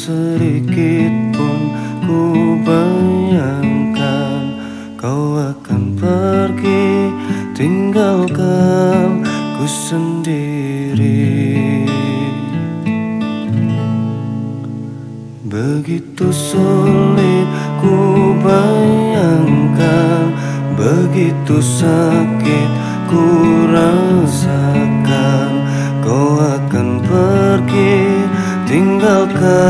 sedikit pun ku bayangkan Kau akan pergi. Tinggalkan ku sendiri. Begitu sulit ku bayangkan Begitu sakit ku rasakan. Kau akan pergi tinggalkan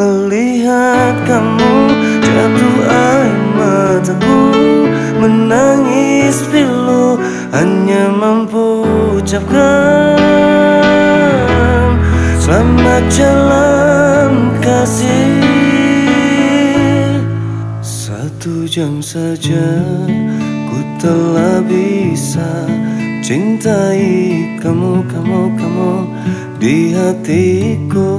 melihat kamu Jatuh air mataku menangis pilu Hanya mampu ucapkan Selamat jalan kasih. Satu jam saja ku telah bisa Cintai kamu, kamu, kamu di hatiku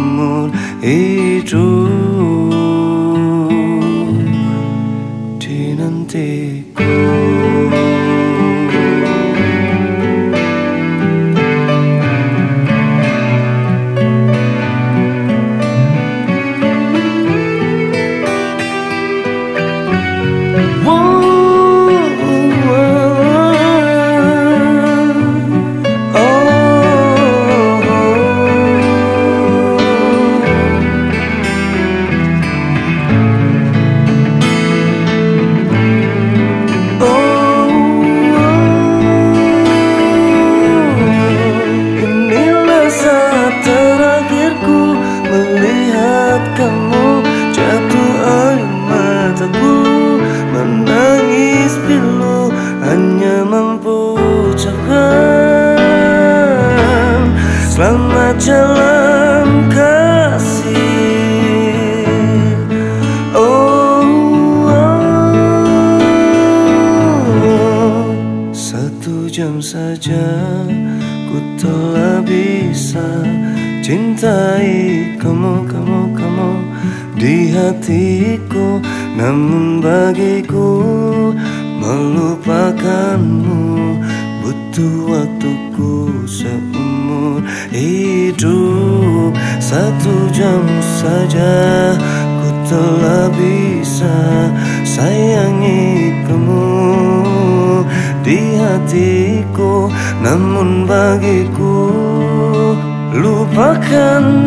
一株，只能蒂固。Saja ku telah bisa Cintai kamu, kamu, kamu di hatiku. Namun bagiku melupakanmu Butuh waktuku seumur hidup. Satu jam saja ku telah bisa Sayangi kamu di hatiku Namun bagiku waktu